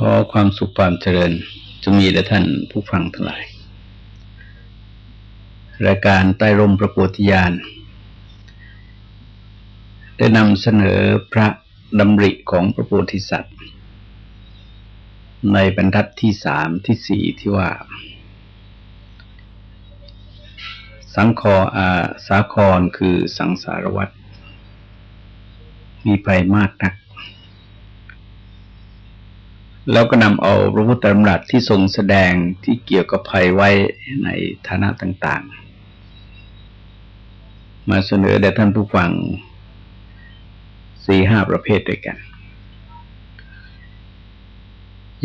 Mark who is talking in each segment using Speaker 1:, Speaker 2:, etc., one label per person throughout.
Speaker 1: ขอความสุขความเจริญจะมีแด่ท่านผู้ฟังทั้งหลาย รายการใต้ร่มประโพธิญาณ ได้นำเสนอพระดำริของพระโพธิสัตว์ ในบรรทัดที่สามที่สี่ที่ว่า สังคออาสาครคือสังสารวัตรมีภัยมากนัก แล้วก็นำเอาพระพุทธธรรมรัตที่ทรงแสดงที่เกี่ยวกับภัยไว้ในฐานะต่าง ๆ มาเสนอแด่ท่านผู้ฟังสี่ห้าประเภทด้วยกัน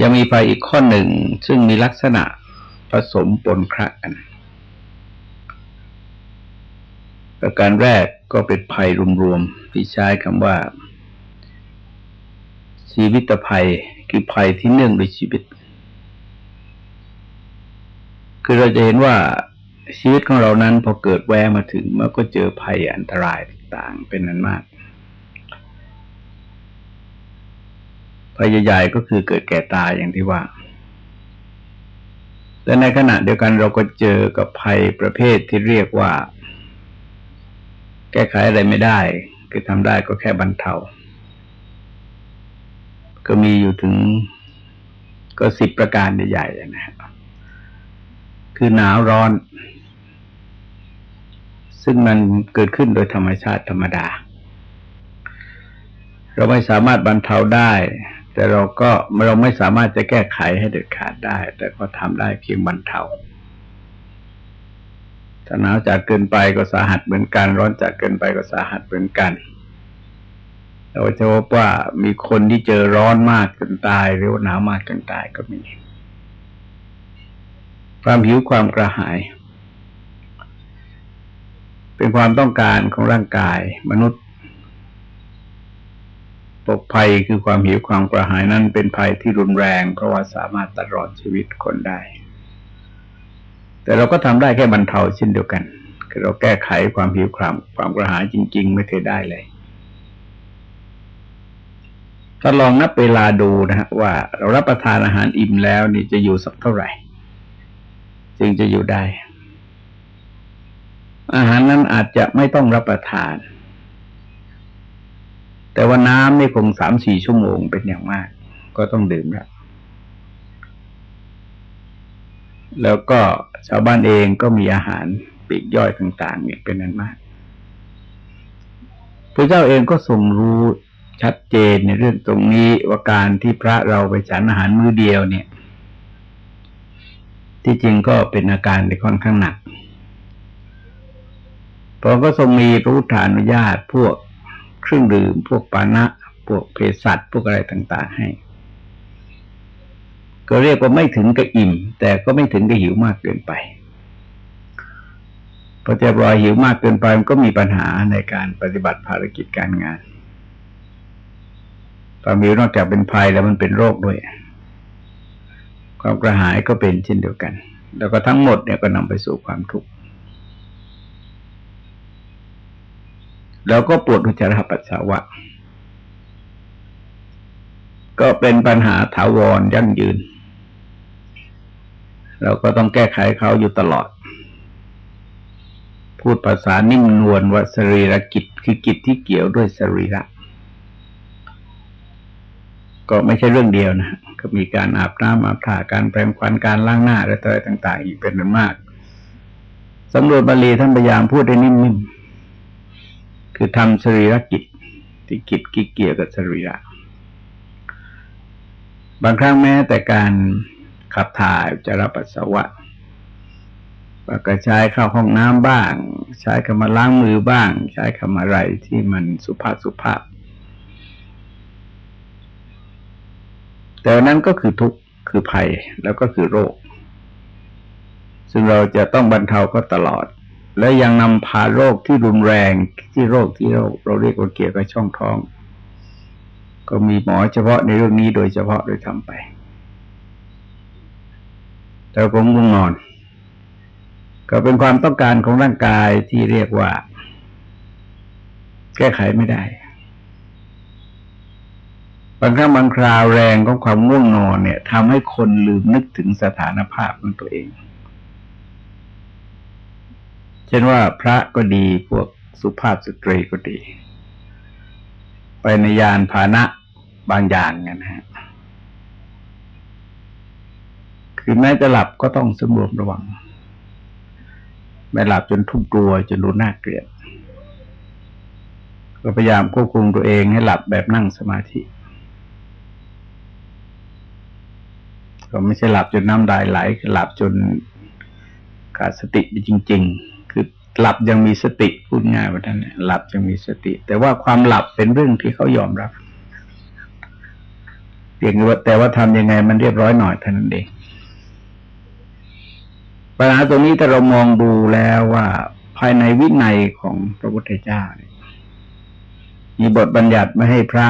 Speaker 1: ยังมีภัยอีกข้อหนึ่งซึ่งมีลักษณะผสมปนคระกัน ประการแรกก็เป็นภัยรวมๆที่ใช้คำว่า ชีวิตภัย คือภัยที่เนื่องด้วยชีวิต คือเราจะเห็นว่าชีวิตของเรานั้นพอเกิดแวมาถึงมันก็เจอภัยอันตรายต่างๆเป็นนั้นมาก ภัยใหญ่ๆก็คือเกิดแก่ตายอย่างที่ว่า แต่ในขณะเดียวกันเราก็เจอกับภัยประเภทที่เรียกว่า แก้ไขอะไรไม่ได้ คือทำได้ก็แค่บรรเทา ก็มีอยู่ถึงก็สิบประการใหญ่ๆนะครับคือหนาวร้อน ซึ่งมันเกิดขึ้นโดยธรรมชาติธรรมดา เราไม่สามารถบรรเทาได้ แต่เราก็เราไม่สามารถจะแก้ไขให้เด็ดขาดได้ แต่ก็ทำได้เพียงบรรเทาถ้าหนาวจัดเกินไปก็สาหัสเหมือนกัน ร้อนจัดเกินไปก็สาหัสเหมือนกันเเราจะพบว่ามีคนที่เจอร้อนมากจนตาย หรือว่าหนาวมากจนตายก็มี ความหิวความกระหาย เป็นความต้องการของร่างกายมนุษย์ปกภัยคือความหิวความกระหายนั้นเป็นภัยที่รุนแรง เพราะว่าสามารถตัดรอนชีวิตคนได้ แต่เราก็ทำได้แค่บรรเทาเช่นเดียวกัน คือเราแก้ไขความหิวความความกระหายจริง ๆ ไม่เคยได้เลย ถ้าลองนับเวลาดูนะฮะว่าเรารับประทานอาหารอิ่มแล้วนี่จะอยู่สักเท่าไหร่ จึงจะอยู่ได้ อาหารนั้นอาจจะไม่ต้องรับประทาน แต่ว่าน้ำนี่คงสามสี่ชั่วโมงเป็นอย่างมาก ก็ต้องดื่มแล้วแล้วก็ชาวบ้านเองก็มีอาหารปีกย่อยต่างๆเนี่ยเป็นนั้นมากพระเจ้าเองก็ทรงรู้ ชัดเจนในเรื่องตรงนี้ว่าการที่พระเราไปฉันอาหารมื้อเดียวเนี่ย ที่จริงก็เป็นอาการที่ค่อนข้างหนักพระก็ทรงมีพระพุทธานุญาตพวกเครื่องดื่ม พวกปานะ พวกเภสัชพวกอะไรต่าง ๆ ให้ ก็เรียกว่าไม่ถึงกับอิ่ม แต่ก็ไม่ถึงกับหิวมากเกินไปพอจะรอยหิวมากเกินไปมันก็มีปัญหาในการปฏิบัติภารกิจการงาน ความหิวนอกจากเป็นภัยแล้วมันเป็นโรคด้วย ความกระหายก็เป็นเช่นเดียวกัน แล้วก็ทั้งหมดเนี่ยก็นำไปสู่ความทุกข์แล้วก็ปวดอุจจาระปัสสาวะ ก็เป็นปัญหาถาวรยั่งยืน เราก็ต้องแก้ไขเขาอยู่ตลอด พูดภาษานิ่มนวลว่าสรีรกิจคือกิจที่เกี่ยวด้วยสรีระ ก็ไม่ใช่เรื่องเดียวนะก็มีการอาบน้ำอาบถ่าการแปรงฟันการล้างหน้าและอะไรต่าง ๆ อีกเป็นมากสำรวจบาลีท่านพยายามพูดได้นิ่มๆคือทำสรีรกิจที่กิจกิเกี่ยวกับสรีระ บางครั้งแม้แต่การขับถ่ายจะรับปัสสาวะก็ใช้เข้าห้องน้ำบ้าง ใช้คำมาล้างมือบ้าง ใช้คำอะไรที่มันสุภาพสุภาพ แต่นั้นก็คือทุกข์คือภัยแล้วก็คือโรค ซึ่งเราจะต้องบรรเทาก็ตลอด และยังนำพาโรคที่รุนแรงที่โรคที่เราเราเรียกว่าเกี่ยวกับช่องท้อง ก็มีหมอเฉพาะในเรื่องนี้โดยเฉพาะโดยทำไป แต่ผมง่วงนอน ก็เป็นความต้องการของร่างกายที่เรียกว่า แก้ไขไม่ได้ บางครั้งบางคราวแรงของความง่วงนอนเนี่ยทำให้คนลืมนึกถึงสถานภาพของตัวเอง เช่นว่าพระก็ดีพวกสุภาพสตรีก็ดี ไปในยานพานะบางอย่างกันนะฮะคือแม้จะหลับก็ต้องสำรวมระวัง ไม่หลับจนทุกกลัวจนรู้น่าเกลียดก็พยายามควบคุมตัวเองให้หลับแบบนั่งสมาธิ ก็ไม่ใช่หลับจนน้ำลายไหลหลับจนขาดสติไปจริง ๆ คือหลับยังมีสติพูดง่ายว่าท่านหลับยังมีสติ แต่ว่าความหลับเป็นเรื่องที่เขายอมรับเพียงว่าแต่ว่าทำยังไงมันเรียบร้อยหน่อยเท่านั้นเองปัญหาตรงนี้ถ้าเรามองดูแล้วว่า ภายในวินัยของพระพุทธเจ้ามีบทบัญญัติไม่ให้พระ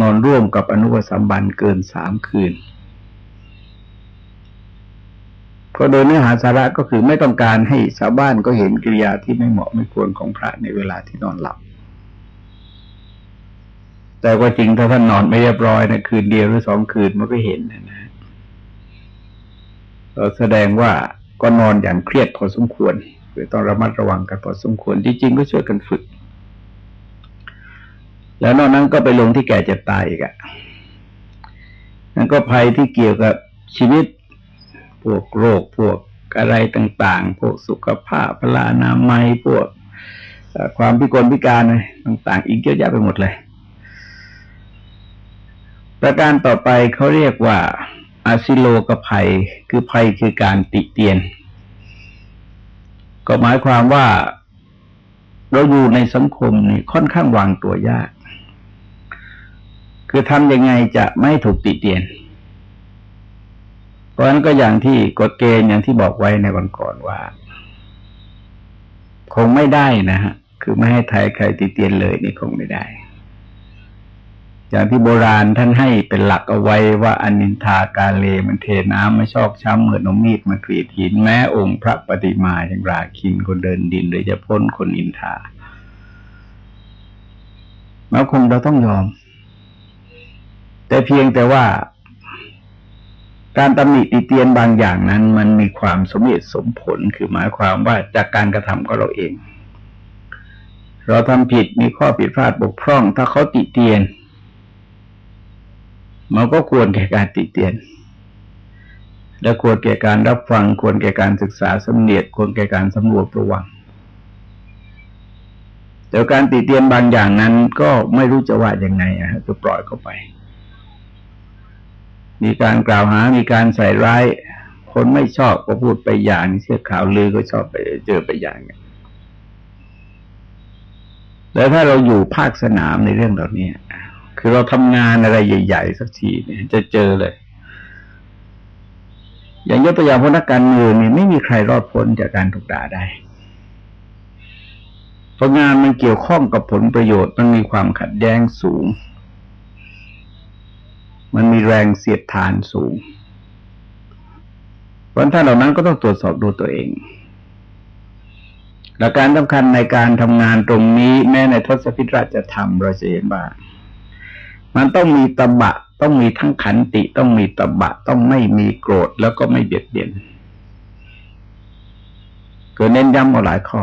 Speaker 1: นอนร่วมกับอนุปสัมบันเกินสามคืน ก็โดยเนื้อหาสาระก็คือไม่ต้องการให้ชาวบ้านก็เห็นกิริยาที่ไม่เหมาะไม่ควรของพระในเวลาที่นอนหลับ แต่ว่าจริงถ้าท่านนอนไม่เรียบร้อยนะคืนเดียวหรือสองคืนมันก็เห็นนะนะแสดงว่าก็นอนอย่างเครียดพอสมควรคือต้องระมัดระวังกันพอสมควรที่จริงก็ช่วยกันฝึก แล้วนอกนั้นก็ไปลงที่แก่เจ็บตายอีกอะนั่นก็ภัยที่เกี่ยวกับชีวิต พวกโรค พวกอะไรต่าง ๆ พวกสุขภาพพลานามัยพวกความพิกลพิการต่าง ๆ อีกเยอะแยะไปหมดเลย ประการต่อไปเขาเรียกว่าอาซิโลกภัยคือภัยคือการติเตียน ก็หมายความว่าเราอยู่ในสังคมนี่ค่อนข้างวางตัวยาก คือทำยังไงจะไม่ถูกติเตียน เพราะฉะนั้นก็อย่างที่กฎเกณฑ์อย่างที่บอกไว้ในวันก่อนว่า คงไม่ได้นะฮะ คือไม่ให้ไทยใครติเตียนเลยนี่คงไม่ได้ อย่างที่โบราณท่านให้เป็นหลักเอาไว้ว่าอนินทากาเลมันเทน้ำไม่ชอบช้ำเหมือนนมีดมากรีดหินแม้องค์พระปฏิมาอย่างราคินคนเดินดินหรือจะพ้นคนอินทาแล้วคงเราต้องยอม แต่เพียงแต่ว่า การตำหนิติเตียนบางอย่างนั้น มันมีความสมเหตุสมผลคือหมายความว่าจากการกระทำของเราเอง เราทำผิดมีข้อผิดพลาดบกพร่อง ถ้าเขาติเตียนมันก็ควรแก่การติเตียน และควรแก่การรับฟัง ควรแก่การศึกษาสำเนียกควรแก่การสำรวจระวังแต่การติเตียนบางอย่างนั้นก็ไม่รู้จะว่ายังไงอะจะปล่อยเข้าไป มีการกล่าวหา มีการใส่ร้าย คนไม่ชอบก็พูดไปอย่าง เชื่อข่าวลือก็ชอบไปเจอไปอย่างเนี้แล้วถ้าเราอยู่ภาคสนามในเรื่องเหล่านี้คือเราทำงานอะไรใหญ่ ๆ สักทีเนี่ยจะเจอเลย อย่างยกตัวอย่างพนักการเมืองนี่ยไม่มีใครรอดพ้นจากการถูกด่าได้เพราะงานมันเกี่ยวข้องกับผลประโยชน์มันมีความขัดแย้งสูง มันมีแรงเสียดทานสูงเพราะท่านเหล่านั้นก็ต้องตรวจสอบดูตัวเองหลักการสำคัญในการทำงานตรงนี้ แม้ในทศพิธราชธรรมเราจะเห็นว่ามันต้องมีตบะ ต้องมีทั้งขันติ ต้องมีตบะ ต้องไม่มีโกรธแล้วก็ไม่เบียดเบียนเกิดเน้นย้ำมาหลายข้อ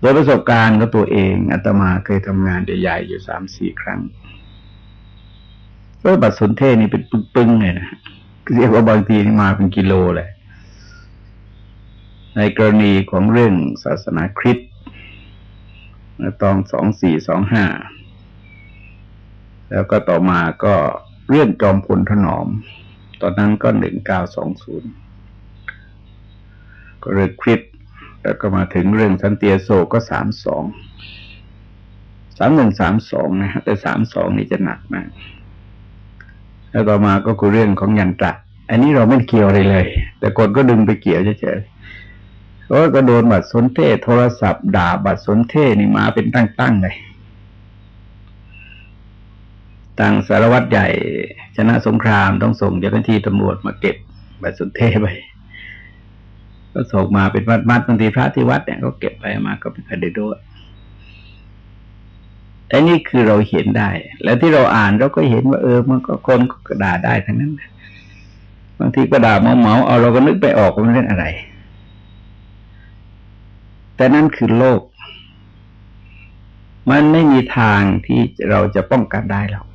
Speaker 1: โดยประสบการณ์ก็ตัวเองอาตมาเคยทำงานใหญ่ๆอยู่สามสี่ครั้งเออบัตรสนเทศนี่เป็นปึ้งๆเลยนะเรียกว่าบางทีนี่มาเป็นกิโลเลย ในกรณีของเรื่องศาสนาคริสต์ตองสองสี่สองห้าแล้วก็ต่อมาก็เรื่องจอมพลถนอม ตอนนั้นก็หนึ่งเก้าสองศูนย์ก็เรื่องคริส แล้วก็มาถึงเรื่องสันเตียโซก็สามสองสามหนึ่งสามสองนะฮะแต่สามสองนี่จะหนักมาก แล้วต่อมาก็คือเรื่องของยันตระอันนี้เราไม่เกี่ยวอะไรเลย แต่คนก็ดึงไปเกี่ยวเฉยก็ก็โดนบัตรสนเทศโทรศัพท์ด่าบัตรสนเทศนี่มาเป็นตั้งๆเลยต่างสารวัตรใหญ่ ชนะสงครามต้องส่งเจ้าหน้าที่ตำรวจมาเก็บบัตรสนเทศไป ก็ส่งมาเป็นมัดมัดบางทีพระที่วัดเนี่ยก็เก็บไปมาก็เป็นคดีด้วยไอ้นี่คือเราเห็นได้ แล้วที่เราอ่านเราก็เห็นว่าเออ มันก็คนก็ด่าได้ทั้งนั้นบางทีก็ด่าเมาเมาเอาเราก็นึกไปออกว่ามันเรื่องอะไร แต่นั่นคือโลก มันไม่มีทางที่เราจะป้องกันได้หรอก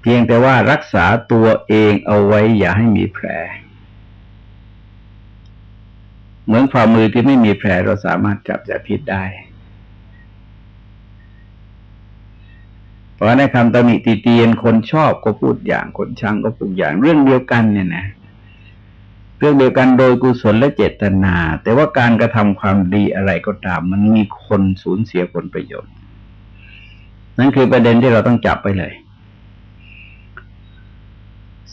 Speaker 1: เพียงแต่ว่ารักษาตัวเองเอาไว้อย่าให้มีแผล เหมือนฝ่ามือที่ไม่มีแผลเราสามารถจับจะพิษได้ เพราะในคำตำหนิตีเตียนคนชอบก็พูดอย่างคนชังก็พูดอย่างเรื่องเดียวกันเนี่ยนะเรื่องเดียวกันโดยกุศลและเจตนา แต่ว่าการกระทำความดีอะไรก็ตาม มันมีคนสูญเสียผลประโยชน์ นั่นคือประเด็นที่เราต้องจับไปเลย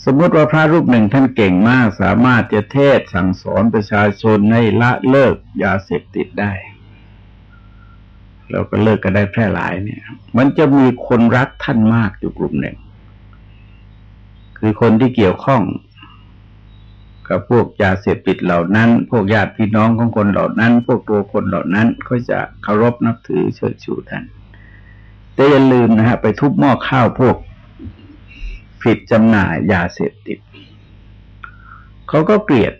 Speaker 1: สมมติว่าพระรูปหนึ่งท่านเก่งมากสามารถจะเทศสั่งสอนประชาชนให้ละเลิกยาเสพติดได้เราก็เลิกกันได้แพร่หลายเนี่ย มันจะมีคนรักท่านมากอยู่กลุ่มหนึ่ง คือคนที่เกี่ยวข้องกับพวกยาเสพติดเหล่านั้น พวกญาติพี่น้องของคนเหล่านั้น พวกตัวคนเหล่านั้นก็จะเคารพนับถือเชิดชูท่านแต่อย่าลืมนะฮะไปทุบหม้อข้าวพวก ผิดจำหน่ายยาเสพติด เขาก็เกลียด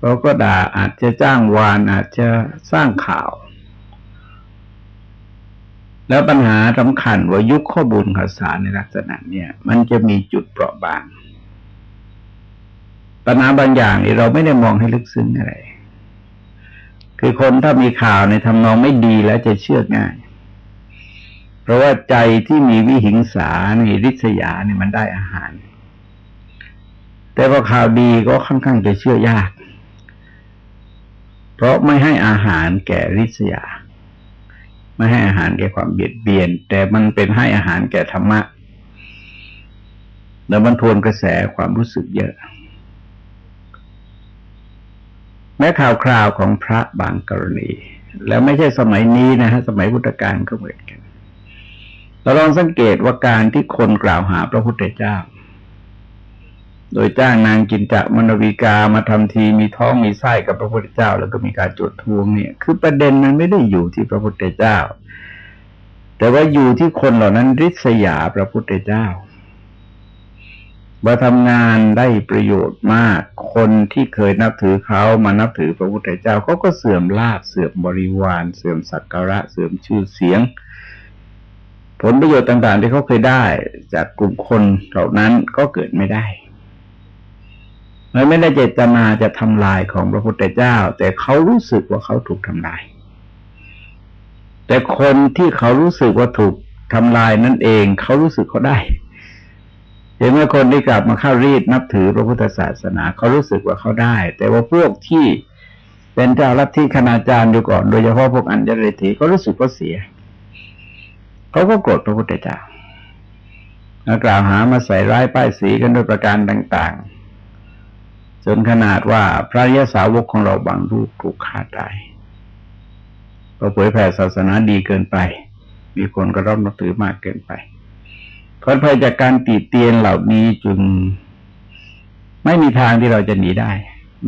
Speaker 1: เขาก็ด่าอาจจะจ้างวานอาจจะสร้างข่าว แล้วปัญหาสำคัญว่ายุคข้อมูลข่าวสารในลักษณะเนี่ยมันจะมีจุดเปราะบาง ปัญหาบางอย่างนี่เราไม่ได้มองให้ลึกซึ้งอะไร คือคนถ้ามีข่าวในทำนองไม่ดีแล้วจะเชื่อง่าย เพราะว่าใจที่มีวิหิงสาในริษยาเนี่ยมันได้อาหาร แต่พอข่าวดีก็ค่อนข้างจะเชื่อยาก เพราะไม่ให้อาหารแก่ริษยา ไม่ให้อาหารแก่ความเบียดเบียน แต่มันเป็นให้อาหารแก่ธรรมะ แล้วมันทวนกระแสความรู้สึกเยอะ แม้ข่าวคราวของพระบางกรณี แล้วไม่ใช่สมัยนี้นะฮะสมัยพุทธกาลก็เหมือนกัน เราลองสังเกตว่าการที่คนกล่าวหาพระพุทธเจ้า โดยจ้างนางจินจะมนวิกามาทำทีมีท้องมีไส้กับพระพุทธเจ้า แล้วก็มีการจดทวงเนี่ย คือประเด็นมันไม่ได้อยู่ที่พระพุทธเจ้า แต่ว่าอยู่ที่คนเหล่านั้นริษยาพระพุทธเจ้ามาทำงานได้ประโยชน์มาก คนที่เคยนับถือเขามานับถือพระพุทธเจ้าเขาก็เสื่อมลาภเสื่อมบริวาร เสื่อมสักการะ เสื่อมชื่อเสียง ผลประโยชน์ต่าง ๆ ที่เขาเคยได้ จากกลุ่มคนเหล่านั้นก็เกิดไม่ได้มันไม่ได้เจตนาจะทำลายของพระพุทธเจ้า แต่เขารู้สึกว่าเขาถูกทำลาย แต่คนที่เขารู้สึกว่าถูกทำลายนั่นเอง เขารู้สึกเขาได้เห็นไหมคนที่กลับมาเข้ารีดนับถือพระพุทธศาสนา เขารู้สึกว่าเขาได้ แต่ว่าพวกที่เป็นเจ้าลัทธิคณาจารย์อยู่ก่อน โดยเฉพาะพวกอัญญริธีก็รู้สึกว่าเสีย เขาก็โกรธพระพุทธเจ้ากล่าวหามาใส่ร้ายป้ายสีกันโดยประการต่าง ๆ จนขนาดว่าพระยศาวกของเราบางรูปถูกฆ่าตายเราเผยแผ่ศาสนาดีเกินไป มีคนก็รับนับถือมากเกินไปผลภัยจากการตีเตียนเหล่านี้จึงไม่มีทางที่เราจะหนีได้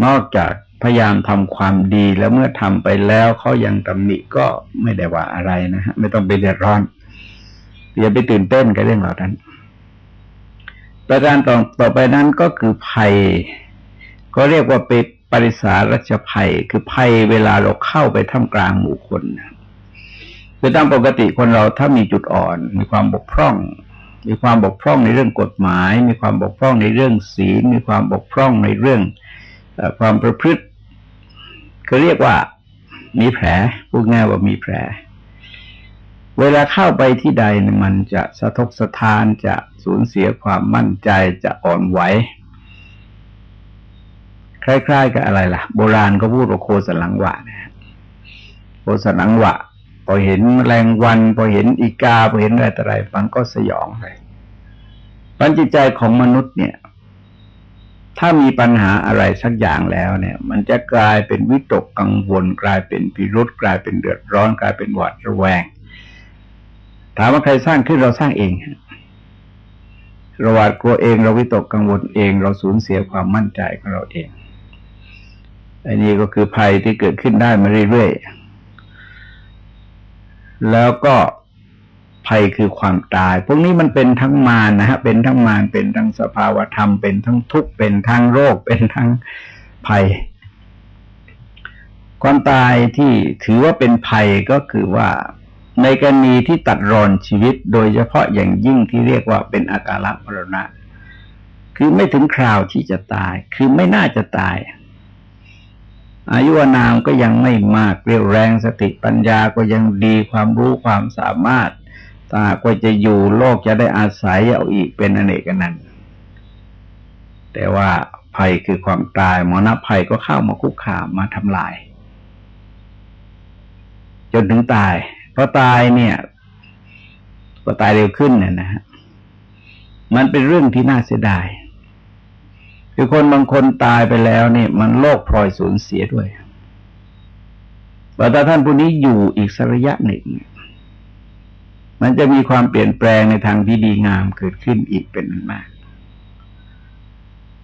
Speaker 1: นอกจากพยายามทำความดีแล้วเมื่อทำไปแล้วเขายังตำหนิก็ไม่ได้ว่าอะไรนะฮะไม่ต้องไปเดือดร้อน อย่าไปตื่นเต้นกับเรื่องเหล่านั้น ประการต่อต่อไปนั้นก็คือภัย ก็เรียกว่าเป็นปริสารัชภัย คือภัยเวลาเราเข้าไปท่ามกลางหมู่คนคือตามปกติคนเราถ้ามีจุดอ่อน มีความบกพร่อง มีความบกพร่องในเรื่องกฎหมาย มีความบกพร่องในเรื่องศีลมีความบกพร่องในเรื่องความประพฤติก็เรียกว่ามีแผลพูดง่ายว่ามีแผล เวลาเข้าไปที่ใดมันจะสะทกสะทานจะสูญเสียความมั่นใจจะอ่อนไหวคล้ายๆกับอะไรล่ะ โบราณก็พูดว่าโคสลังวะนะโคสลังวะพอเห็นแรงวันพอเห็นอีกาพอเห็นอะไรต่ออะไรฟังก็สยองเลยปัญจิตใจของมนุษย์เนี่ย ถ้ามีปัญหาอะไรสักอย่างแล้วเนี่ย มันจะกลายเป็นวิตกกังวล กลายเป็นพิรุษกลายเป็นเดือดร้อน กลายเป็นหวาดระแวง ถามว่าใครสร้างขึ้นเราสร้างเองเราหวาดกลัวเองเราวิตกกังวลเอง เราสูญเสียความมั่นใจของเราเองอันนี้ก็คือภัยที่เกิดขึ้นได้มาเรื่อยๆแล้วก็ภัยคือความตาย พวกนี้มันเป็นทั้งมารนะฮะ เป็นทั้งมาร เป็นทั้งสภาวธรรม เป็นทั้งทุกข์ เป็นทั้งโรค เป็นทั้งภัย ความตายที่ถือว่าเป็นภัยก็คือว่า ในกรณีที่ตัดรอนชีวิตโดยเฉพาะอย่างยิ่งที่เรียกว่าเป็นอาการละมรณะ คือไม่ถึงคราวที่จะตาย คือไม่น่าจะตาย อายุนามก็ยังไม่มากเรียวแรงสติปัญญาก็ยังดีความรู้ความสามารถถ้าก็จะอยู่โลกจะได้อาศัยเอาอีกเป็นอเนกนันต์แต่ว่าภัยคือความตายมรณะภัยก็เข้ามาคุกคามมาทำลาย จนถึงตาย พอตายเนี่ยก็ตายเร็วขึ้นเนี่ยนะฮะมันเป็นเรื่องที่น่าเสียดายคือคนบางคนตายไปแล้วเนี่ยมันโลกพลอยสูญเสียด้วยแต่ถ้าท่านผู้นี้อยู่อีกสัระยะหนึ่งมันจะมีความเปลี่ยนแปลงในทางที่ดีงามเกิดขึ้นอีกเป็นมาก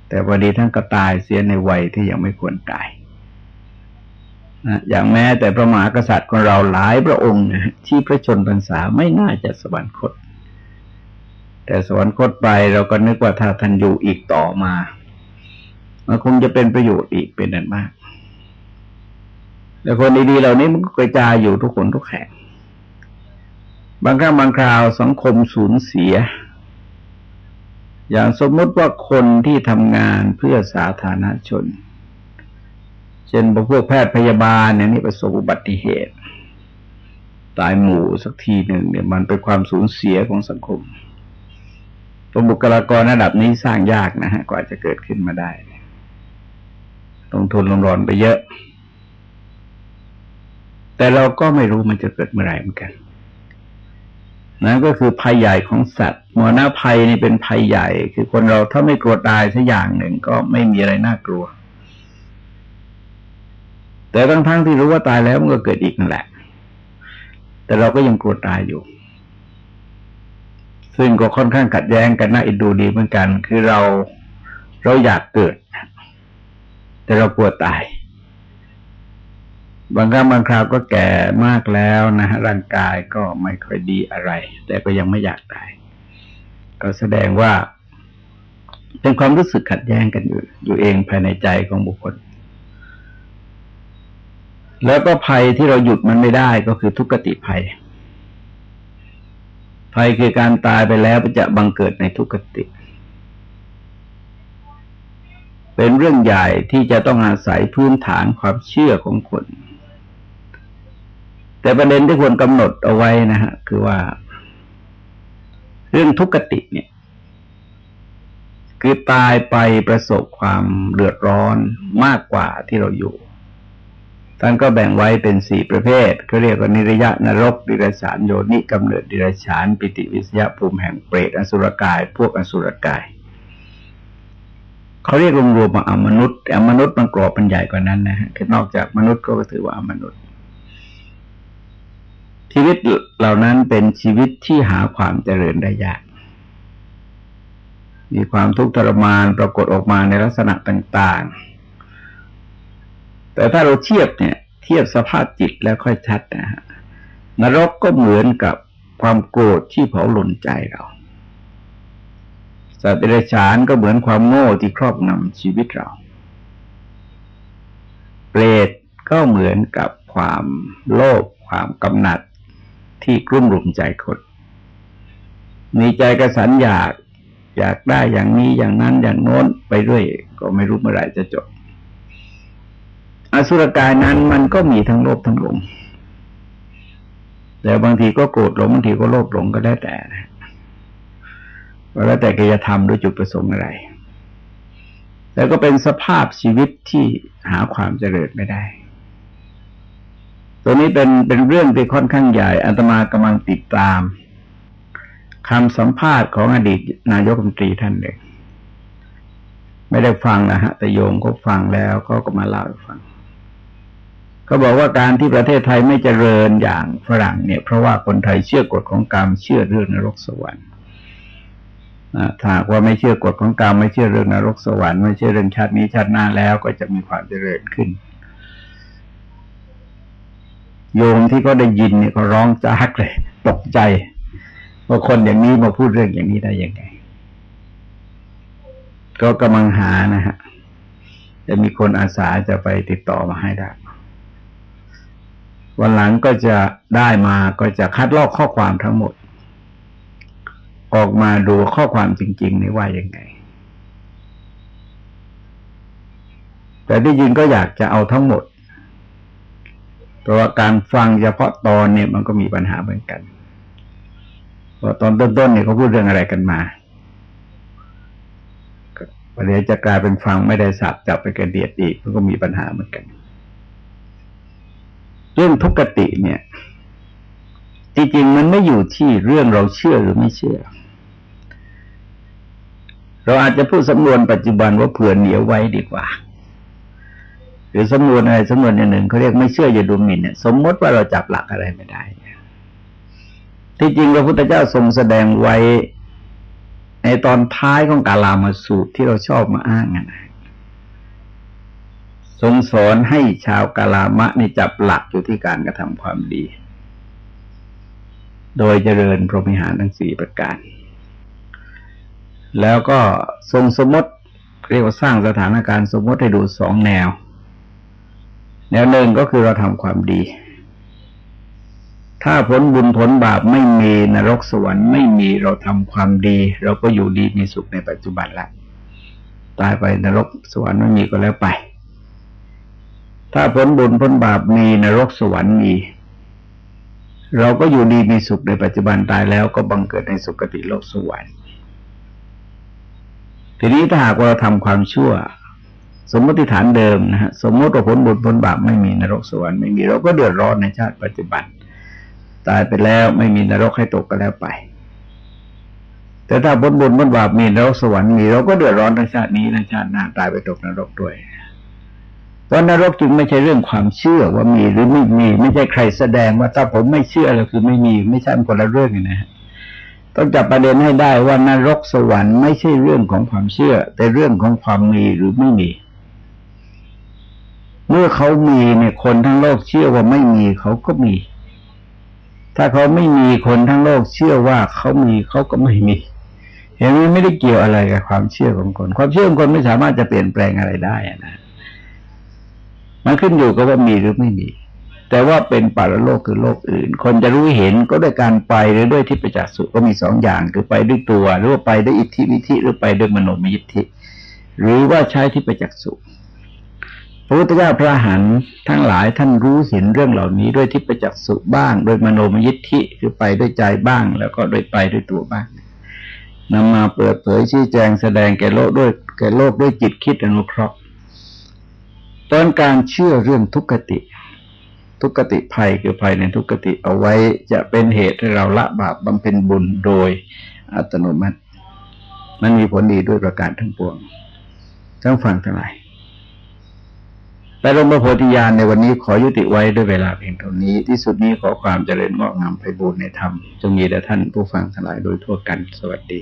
Speaker 1: แต่พอดีท่านก็ตายเสียในวัยที่ยังไม่ควรตาย นะอย่างแม้แต่พระมหากษัตริย์ของเราหลายพระองค์นะที่พระชนพรรษาไม่น่าจะสวรรคต แต่สวรรคตไปเราก็นึกว่าถ้าท่านอยู่อีกต่อมามันคงจะเป็นประโยชน์อีกเป็นอันมาก แต่คนดีๆเหล่านี้มันก็กระจายอยู่ทุกคนทุกแห่งบางครั้งบางคราวสังคมสูญเสีย อย่างสมมติว่าคนที่ทำงานเพื่อสาธารณชน เช่นพวกแพทย์พยาบาลเนี่ยนี่ประสบอุบัติเหตุ ตายหมู่สักทีหนึ่งเนี่ยมันเป็นความสูญเสียของสังคมตัวบุคลากรระดับนี้สร้างยากนะฮะกว่าจะเกิดขึ้นมาได้ต้องทนลงรอนไปเยอะ แต่เราก็ไม่รู้มันจะเกิดเมื่อไหร่เหมือนกันนั่นก็คือภัยใหญ่ของสัตว์มรณะภัยนี่เป็นภัยใหญ่ คือคนเราถ้าไม่กลัวตายสักอย่างหนึ่งก็ไม่มีอะไรน่ากลัว แต่ทั้งทั้งที่รู้ว่าตายแล้วมันก็เกิดอีกนั่นแหละ แต่เราก็ยังกลัวตายอยู่ ซึ่งก็ค่อนข้างขัดแย้งกันน่าอินดูดีเหมือนกัน คือเราเราอยากเกิด แต่เรากลัวตาย บางครั้งบางคราวก็แก่มากแล้วนะฮะร่างกายก็ไม่ค่อยดีอะไร แต่ก็ยังไม่อยากตาย ก็แสดงว่าเป็นความรู้สึกขัดแย้งกันอยู่ อยู่เองภายในใจของบุคคล แล้วก็ภัยที่เราหยุดมันไม่ได้ก็คือทุกขติภัย ภัยคือการตายไปแล้วจะบังเกิดในทุกขติ เป็นเรื่องใหญ่ที่จะต้องอาศัยพื้นฐานความเชื่อของคน แต่ประเด็นที่ควรกำหนดเอาไว้นะฮะ คือว่า เรื่องทุกขติเนี่ย คือตายไปประสบความเดือดร้อนมากกว่าที่เราอยู่ ท่านก็แบ่งไว้เป็นสี่ประเภทเขาเรียกว่านิรยะนรกดิรชานโยนิกำเนิดดิรชานปิติวิสยาภูมิแห่งเปรตอสุรกาย พวกอสุรกายเขาเรียกรวมๆว่าอมนุษย์แต่มนุษย์มันกรอบมันใหญ่กว่านั้นนะฮะคือนอกจากมนุษย์ก็ถือว่าอมนุษย์ ชีวิตเหล่านั้นเป็นชีวิตที่หาความเจริญได้ยาก มีความทุกข์ทรมานปรากฏออกมาในลักษณะต่าง ๆ แต่ถ้าเราเทียบเนี่ย เทียบสภาพจิตแล้วค่อยชัดนะฮะนรกก็เหมือนกับความโกรธที่เผาหล่นใจเราสัตว์เดรัจฉานก็เหมือนความโง่ที่ครอบงำชีวิตเรา เปรตก็เหมือนกับความโลภความกำหนัดที่กลุ่มรุมใจคน มีใจกระสันอยากอยากได้อย่างนี้อย่างนั้นอย่างโน้นไปเรื่อย ก็ไม่รู้เมื่อไหร่จะจบ อสุรกายนั้นมันก็มีทั้งโลภทั้งหลง แต่บางทีก็โกรธหลงบางทีก็โลภหลงก็ได้แต่แล้วแต่แกจะทำด้วยจุดประสงค์อะไรแล้วก็เป็นสภาพชีวิตที่หาความเจริญไม่ได้ ตัวนี้เป็นเป็นเรื่องที่ค่อนข้างใหญ่อัตมากำลังติดตามคำสัมภาษณ์ของอดีตนายกรัฐมนตรีท่านหนึ่งไม่ได้ฟังนะฮะแต่โยมก็ฟังแล้วก็ก็มาเล่าให้ฟัง เขาบอกว่าการที่ประเทศไทยไม่เจริญอย่างฝรั่งเนี่ย เพราะว่าคนไทยเชื่อกฎของกรรมเชื่อเรื่องนรกสวรรค์ถ้าว่าไม่เชื่อกฎของกรรมไม่เชื่อเรื่องนรกสวรรค์ไม่เชื่อเรื่องชาตินี้ชาติหน้าแล้วก็จะมีความเจริญขึ้น โยมที่ก็ได้ยินเนี่ยก็ร้องจากเลย ตกใจว่าคนอย่างนี้มาพูดเรื่องอย่างนี้ได้ยังไง ก็กำลังหานะฮะจะมีคนอาสาจะไปติดต่อมาให้ได้ วันหลังก็จะได้มาก็จะคัดลอกข้อความทั้งหมด ออกมาดูข้อความจริงๆนี่ว่ายังไง แต่ได้ยินก็อยากจะเอาทั้งหมด เพราะว่าการฟังเฉพาะตอนเนี่ยมันก็มีปัญหาเหมือนกันเพราะตอนต้นๆเนี่ยเขาพูดเรื่องอะไรกันมาประเดี๋ยวจะกลายเป็นฟังไม่ได้สับจับไปกระเดียดอีกมันก็มีปัญหาเหมือนกัน เรื่องทุกขติเนี่ยจริงๆมันไม่อยู่ที่เรื่องเราเชื่อหรือไม่เชื่อ เราอาจจะพูดสำนวนปัจจุบันว่าเผื่อเหนียวไว้ดีกว่า หรือสำนวนอะไรสำนวนอย่างหนึ่งเขาเรียกไม่เชื่ออย่าดูหมิ่นเนี่ยสมมติว่าเราจับหลักอะไรไม่ได้ที่จริงพระพุทธเจ้าทรงแสดงไว้ในตอนท้ายของกาลามาสูตรที่เราชอบมาอ้างนะ ทรงสอนให้ชาวกาลามะนี่จับหลักอยู่ที่การกระทำความดี โดยเจริญพรหมิหารทั้งสี่ประการ แล้วก็ทรงสมมติเรียกว่าสร้างสถานการณ์สมมติให้ดูสองแนว แนวหนึ่งก็คือเราทำความดี ถ้าผลบุญผลบาปไม่มีนรกสวรรค์ไม่มีเราทำความดี เราก็อยู่ดีมีสุขในปัจจุบันละตายไปนรกสวรรค์ไม่มีก็แล้วไป ถ้าผลบุญผลบาปมีนรกสวรรค์มี เราก็อยู่ดีมีสุขในปัจจุบันตายแล้วก็บังเกิดในสุคติโลกสวรรค์ทีนี้ถ้าหากเราทำความชั่ว สมมติฐานเดิมนะฮะสมมติว่าผลบุญผลบาปไม่มีนรกสวรรค์ไม่มีเราก็เดือดร้อนในชาติปัจจุบัน ตายไปแล้วไม่มีนรกให้ตกก็แล้วไป แต่ถ้าบนบุญบนบาปมีนรกสวรรค์มีเราก็เดือดร้อนทั้งชาตินี้ทั้งชาติหน้าตายไปตกนรกด้วย เพราะนรกจึงไม่ใช่เรื่องความเชื่อว่ามีหรือไม่มี ไม่ใช่ใครแสดงว่าถ้าผมไม่เชื่อแล้วคือไม่มี ไม่ใช่คนละเรื่องนะฮะต้องจับประเด็นให้ได้ว่านรกสวรรค์ไม่ใช่เรื่องของความเชื่อ แต่เรื่องของความมีหรือไม่มี เมื่อเขามีเนี่ยคนทั้งโลกเชื่อว่าไม่มีเขาก็มี ถ้าเขาไม่มีคนทั้งโลกเชื่อว่าเขามีเขาก็ไม่มีเห็นไหมไม่ได้เกี่ยวอะไรกับความเชื่อของคน ความเชื่อของคนไม่สามารถจะเปลี่ยนแปลงอะไรได้นะ มันขึ้นอยู่กับว่ามีหรือไม่มี แต่ว่าเป็นปารโลกคือโลกอื่น คนจะรู้เห็นก็ด้วยการไปหรือด้วยทิพจักสุก็มีสองอย่างคือไปด้วยตัว หรือว่าไปด้วยอิทธิวิธิหรือไปด้วยมโนมยิทธิ หรือว่าใช้ทิพจักสุพระพุทธเจ้าพระหันทั้งหลายท่านรู้เห็นเรื่องเหล่านี้ด้วยทิพจักสุบ้าง โดยมโนมยิทธิคือไปด้วยใจบ้าง แล้วก็โดยไปด้วยตัวบ้างนำมาเปิดเผยชี้แจงแสดงแก่โลกด้วยแก่โลกด้วยจิตคิดอนุเคราะห์ ตอนการเชื่อเรื่องทุกขติ ทุกขติภัยคือภัยในทุกขติเอาไว้จะเป็นเหตุให้เราละบาปบำเพ็ญบุญโดยอัตโนมัติ มันมีผลดีด้วยประการทั้งปวง ทั้งฟังทั้งหลายแต่ลงมาโพธิญาณในวันนี้ขอยุติไว้ด้วยเวลาเพียงเท่านี้ ที่สุดนี้ขอความเจริญงอกงามไปบูรณนธรรมจงมีแด่ท่านผู้ฟังทั้งหลายโดยทั่วกันสวัสดี